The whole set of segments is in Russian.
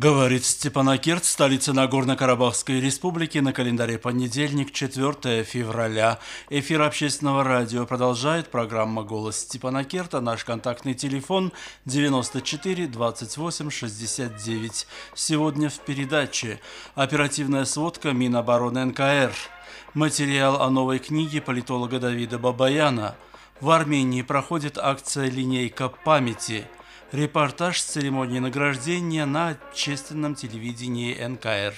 Говорит Степанакерт, столица Нагорно-Карабахской республики, на календаре понедельник, 4 февраля. Эфир общественного радио продолжает программа «Голос Степанакерта». Наш контактный телефон 94 28 69. Сегодня в передаче оперативная сводка Минобороны НКР. Материал о новой книге политолога Давида Бабаяна. В Армении проходит акция «Линейка памяти». Репортаж с церемонии награждения на общественном телевидении НКР.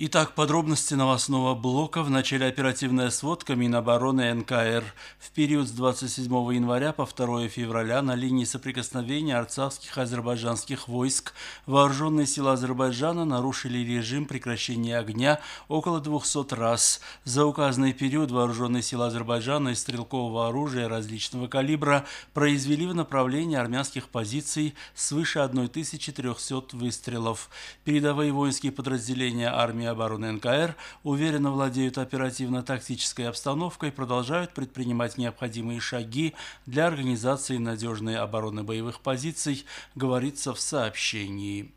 Итак, подробности новостного блока. В начале оперативная сводка Минобороны НКР. В период с 27 января по 2 февраля на линии соприкосновения арцахских азербайджанских войск вооруженные силы Азербайджана нарушили режим прекращения огня около 200 раз. За указанный период вооруженные силы Азербайджана из стрелкового оружия различного калибра произвели в направлении армянских позиций свыше 1300 выстрелов. Передовые воинские подразделения армии обороны НКР уверенно владеют оперативно-тактической обстановкой и продолжают предпринимать необходимые шаги для организации надежной обороны боевых позиций, говорится в сообщении.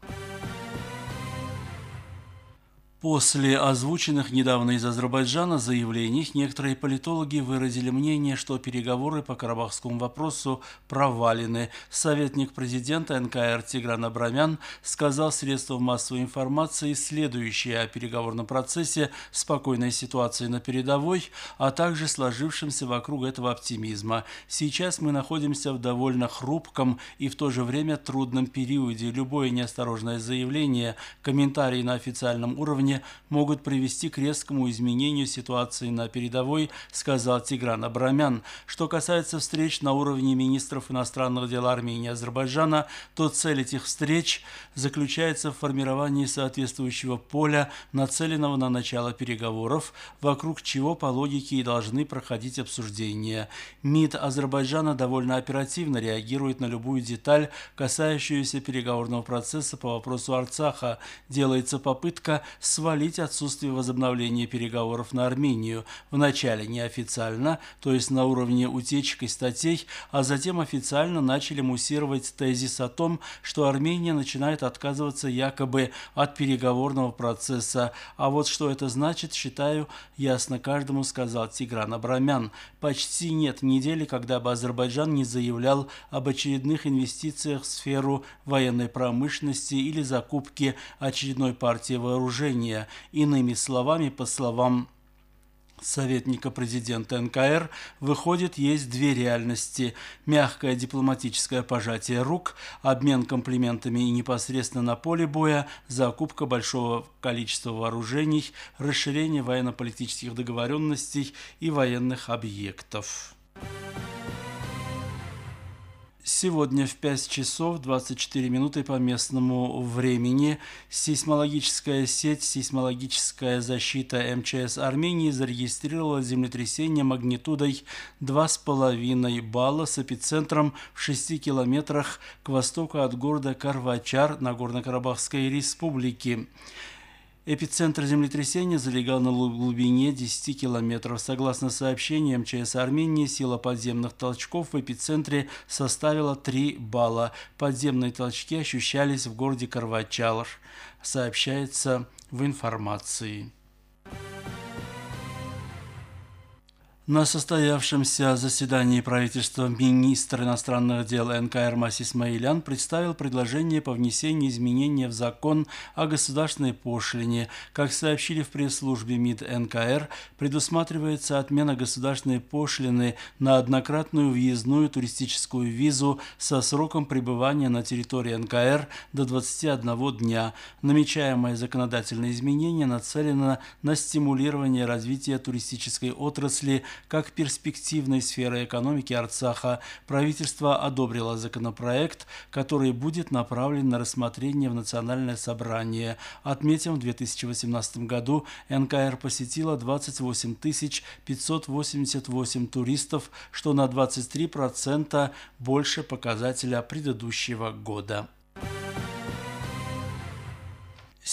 После озвученных недавно из Азербайджана заявлений некоторые политологи выразили мнение, что переговоры по карабахскому вопросу провалены. Советник президента НКР Тигран Абрамян сказал средствам массовой информации следующее о переговорном процессе, спокойной ситуации на передовой, а также сложившемся вокруг этого оптимизма. Сейчас мы находимся в довольно хрупком и в то же время трудном периоде. Любое неосторожное заявление, комментарий на официальном уровне уровне могут привести к резкому изменению ситуации на передовой, сказал Тигран Абрамян. Что касается встреч на уровне министров иностранных дел Армении и Азербайджана, то цель этих встреч заключается в формировании соответствующего поля, нацеленного на начало переговоров, вокруг чего по логике и должны проходить обсуждения. МИД Азербайджана довольно оперативно реагирует на любую деталь, касающуюся переговорного процесса по вопросу Арцаха. Делается попытка с свалить отсутствие возобновления переговоров на Армению, вначале неофициально, то есть на уровне утечек и статей, а затем официально начали муссировать тезис о том, что Армения начинает отказываться якобы от переговорного процесса. А вот что это значит, считаю, ясно каждому, сказал Тигран Абрамян. Почти нет недели, когда бы Азербайджан не заявлял об очередных инвестициях в сферу военной промышленности или закупки очередной партии вооружения решения. Иными словами, по словам советника президента НКР, выходит, есть две реальности. Мягкое дипломатическое пожатие рук, обмен комплиментами и непосредственно на поле боя, закупка большого количества вооружений, расширение военно-политических договоренностей и военных объектов. Сегодня в 5 часов 24 минуты по местному времени сейсмологическая сеть «Сейсмологическая защита МЧС Армении» зарегистрировала землетрясение магнитудой 2,5 балла с эпицентром в 6 километрах к востоку от города Карвачар Нагорно-Карабахской республики. Эпицентр землетрясения залегал на глубине 10 километров. Согласно сообщениям МЧС Армении, сила подземных толчков в эпицентре составила 3 балла. Подземные толчки ощущались в городе Карвачалаш, сообщается в информации. На состоявшемся заседании правительства министр иностранных дел НКР Масис Маилян представил предложение по внесению изменения в закон о государственной пошлине. Как сообщили в пресс-службе МИД НКР, предусматривается отмена государственной пошлины на однократную въездную туристическую визу со сроком пребывания на территории НКР до 21 дня. Намечаемое законодательное изменение нацелено на стимулирование развития туристической отрасли как перспективной сферы экономики Арцаха, правительство одобрило законопроект, который будет направлен на рассмотрение в Национальное собрание. Отметим, в 2018 году НКР посетила 28 588 туристов, что на 23% больше показателя предыдущего года.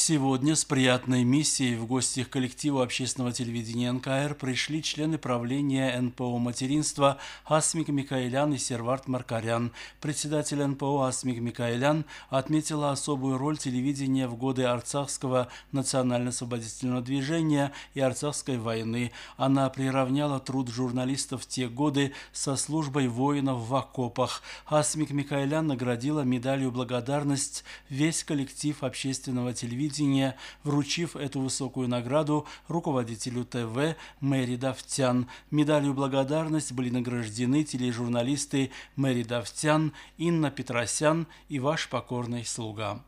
Сегодня с приятной миссией в гости к коллективу общественного телевидения НКР пришли члены правления НПО «Материнство» Асмик Микаэлян и Сервард Маркарян. Председатель НПО Асмик Микаэлян отметила особую роль телевидения в годы Арцахского национально-освободительного движения и Арцахской войны. Она приравняла труд журналистов в те годы со службой воинов в окопах. Асмик Микаэлян наградила медалью благодарность весь коллектив общественного телевидения телевидения, вручив эту высокую награду руководителю ТВ Мэри Давтян. Медалью благодарность были награждены тележурналисты Мэри Давтян, Инна Петросян и ваш покорный слуга.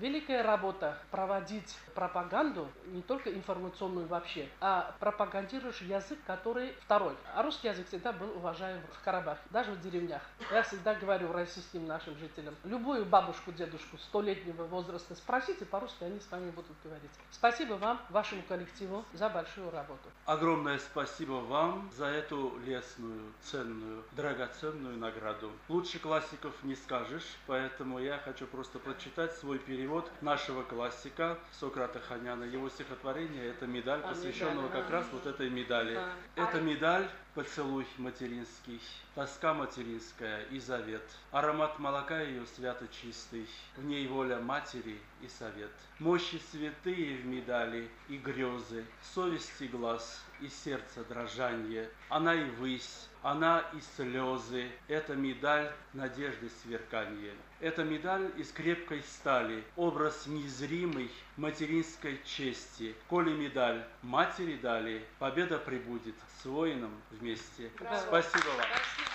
Великая работа проводить пропаганду, не только информационную вообще, а пропагандируешь язык, который второй. А русский язык всегда был уважаем в Карабахе, даже в деревнях. Я всегда говорю российским нашим жителям, любую бабушку, дедушку столетнего возраста спросите по-русски, они с вами будут говорить. Спасибо вам, вашему коллективу, за большую работу. Огромное спасибо вам за эту лесную, ценную, драгоценную награду. Лучше классиков не скажешь, поэтому я хочу просто прочитать свой перевод нашего классика Сократа Ханяна, его стихотворение, это медаль, а, посвященного как раз вот этой медали. Это медаль, поцелуй материнский, тоска материнская и завет. Аромат молока ее свято чистый, в ней воля матери и совет. Мощи святые в медали и грезы, совести глаз и сердце дрожанье. Она и высь, она и слезы, это медаль надежды сверканье. Это медаль из крепкой стали, образ незримый материнской чести. Коли медаль матери дали, победа прибудет с воином вместе. Браво. Спасибо вам. Спасибо.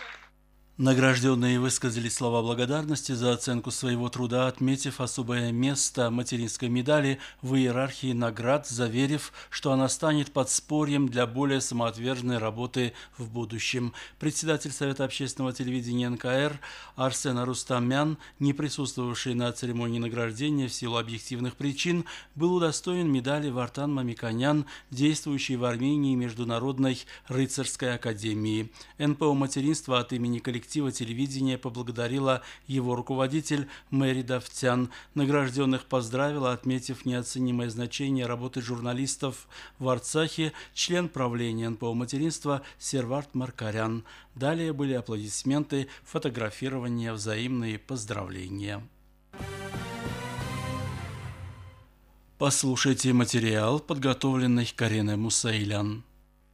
Награжденные высказали слова благодарности за оценку своего труда, отметив особое место материнской медали в иерархии наград, заверив, что она станет подспорьем для более самоотверженной работы в будущем. Председатель Совета общественного телевидения НКР Арсен Арустамян, не присутствовавший на церемонии награждения в силу объективных причин, был удостоен медали Вартан Мамиканян, действующей в Армении Международной рыцарской академии. НПО «Материнство» от имени коллектива коллектива телевидения поблагодарила его руководитель Мэри Давтян. Награжденных поздравила, отметив неоценимое значение работы журналистов в Арцахе, член правления НПО «Материнство» Сервард Маркарян. Далее были аплодисменты, фотографирование, взаимные поздравления. Послушайте материал, подготовленный Кариной Мусаилян.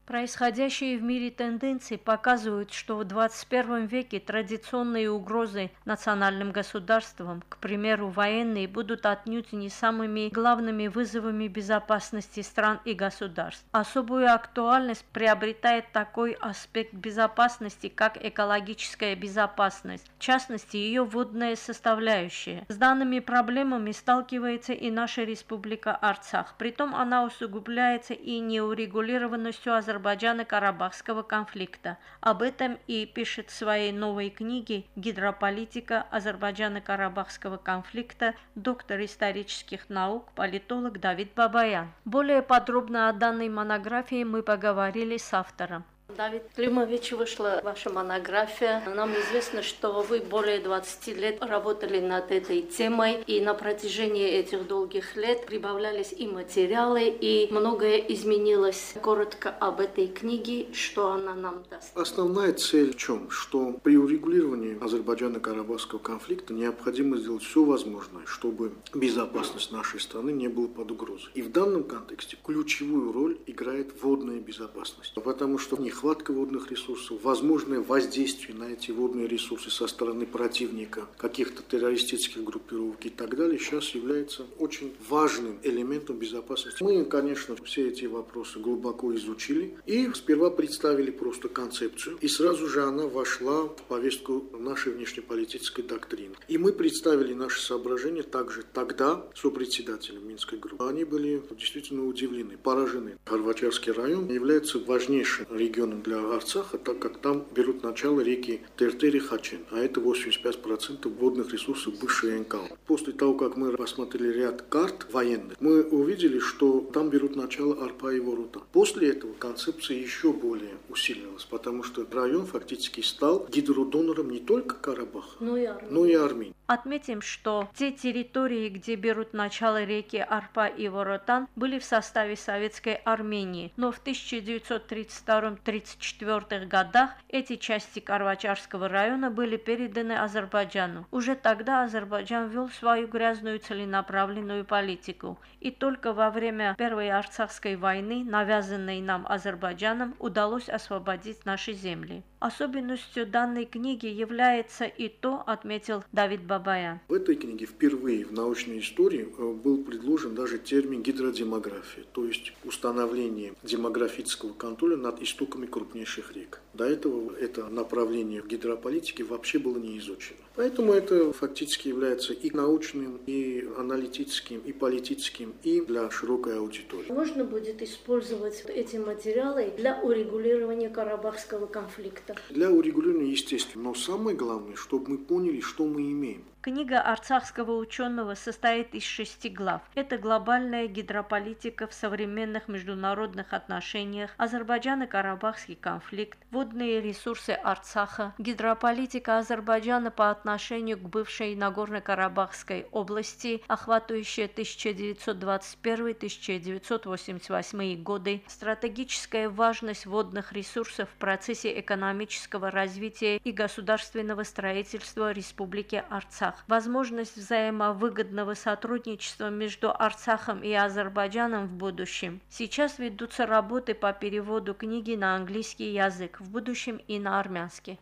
Происходящие в мире тенденции показывают, что в 21 веке традиционные угрозы национальным государствам, к примеру, военные, будут отнюдь не самыми главными вызовами безопасности стран и государств. Особую актуальность приобретает такой аспект безопасности, как экологическая безопасность, в частности, ее водная составляющая. С данными проблемами сталкивается и наша республика Арцах. Притом она усугубляется и неурегулированностью Азербайджана Азербайджана-Карабахского конфликта. Об этом и пишет в своей новой книге «Гидрополитика Азербайджана-Карабахского конфликта» доктор исторических наук, политолог Давид Бабаян. Более подробно о данной монографии мы поговорили с автором. Давид Климович, вышла ваша монография. Нам известно, что вы более 20 лет работали над этой темой, и на протяжении этих долгих лет прибавлялись и материалы, и многое изменилось. Коротко об этой книге, что она нам даст. Основная цель в чем? Что при урегулировании Азербайджана-Карабахского конфликта необходимо сделать все возможное, чтобы безопасность нашей страны не была под угрозой. И в данном контексте ключевую роль играет водная безопасность, потому что них нехватка водных ресурсов, возможное воздействие на эти водные ресурсы со стороны противника, каких-то террористических группировок и так далее, сейчас является очень важным элементом безопасности. Мы, конечно, все эти вопросы глубоко изучили и сперва представили просто концепцию, и сразу же она вошла в повестку нашей внешнеполитической доктрины. И мы представили наши соображения также тогда сопредседателем Минской группы. Они были действительно удивлены, поражены. Хорватьевский район является важнейшим регионом регионом для Арцаха, так как там берут начало реки Тертери Хачен, а это 85% водных ресурсов бывшей НКО. После того, как мы посмотрели ряд карт военных, мы увидели, что там берут начало Арпа и Ворота. После этого концепция еще более усилилась, потому что район фактически стал гидродонором не только Карабаха, но и Армении. Но и Армении. Отметим, что те территории, где берут начало реки Арпа и Воротан, были в составе Советской Армении, но в 1932-34 годах эти части Карвачарского района были переданы Азербайджану. Уже тогда Азербайджан вел свою грязную целенаправленную политику, и только во время Первой Арцахской войны, навязанной нам Азербайджаном, удалось освободить наши земли. Особенностью данной книги является и то, отметил Давид Бабаян. В этой книге впервые в научной истории э, был предложен даже термин гидродемография, то есть установление демографического контроля над истоками крупнейших рек. До этого это направление в гидрополитике вообще было не изучено. Поэтому это фактически является и научным, и аналитическим, и политическим, и для широкой аудитории. Можно будет использовать эти материалы для урегулирования Карабахского конфликта? Для урегулирования, естественно. Но самое главное, чтобы мы поняли, что мы имеем. Книга арцахского ученого состоит из шести глав. Это глобальная гидрополитика в современных международных отношениях, Азербайджан и Карабахский конфликт, водные ресурсы Арцаха, гидрополитика Азербайджана по отношению к бывшей Нагорно-Карабахской области, охватывающая 1921-1988 годы, стратегическая важность водных ресурсов в процессе экономического развития и государственного строительства Республики Арцах. Арцах, возможность взаимовыгодного сотрудничества между Арцахом и Азербайджаном в будущем. Сейчас ведутся работы по переводу книги на английский язык, в будущем и на армянский.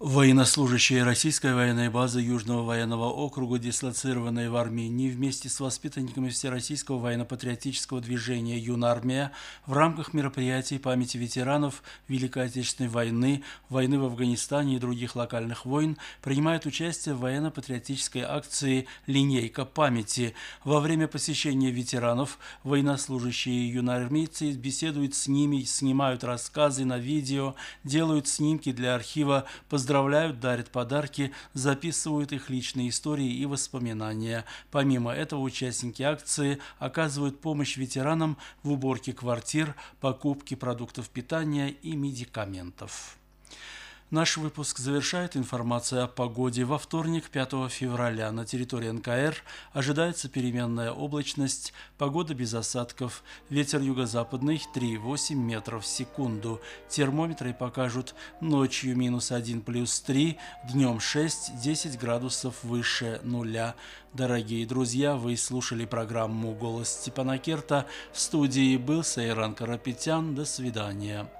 Военнослужащие российской военной базы Южного военного округа, дислоцированные в Армении вместе с воспитанниками Всероссийского военно-патриотического движения «Юнармия» в рамках мероприятий памяти ветеранов Великой Отечественной войны, войны в Афганистане и других локальных войн принимают участие в военно-патриотической акции «Линейка памяти». Во время посещения ветеранов военнослужащие юноармейцы беседуют с ними, снимают рассказы на видео, делают снимки для архива, поздравляют поздравляют, дарят подарки, записывают их личные истории и воспоминания. Помимо этого, участники акции оказывают помощь ветеранам в уборке квартир, покупке продуктов питания и медикаментов. Наш выпуск завершает информация о погоде. Во вторник, 5 февраля, на территории НКР ожидается переменная облачность, погода без осадков, ветер юго-западный 3,8 метров в секунду. Термометры покажут ночью минус 1 плюс 3, днем 6-10 градусов выше нуля. Дорогие друзья, вы слушали программу «Голос Степана Керта». В студии был Сайран Карапетян. До свидания.